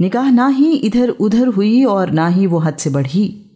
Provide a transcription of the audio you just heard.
निकाह ना ही इधर उधर हुई और ना ही वो हद से बढ़ी।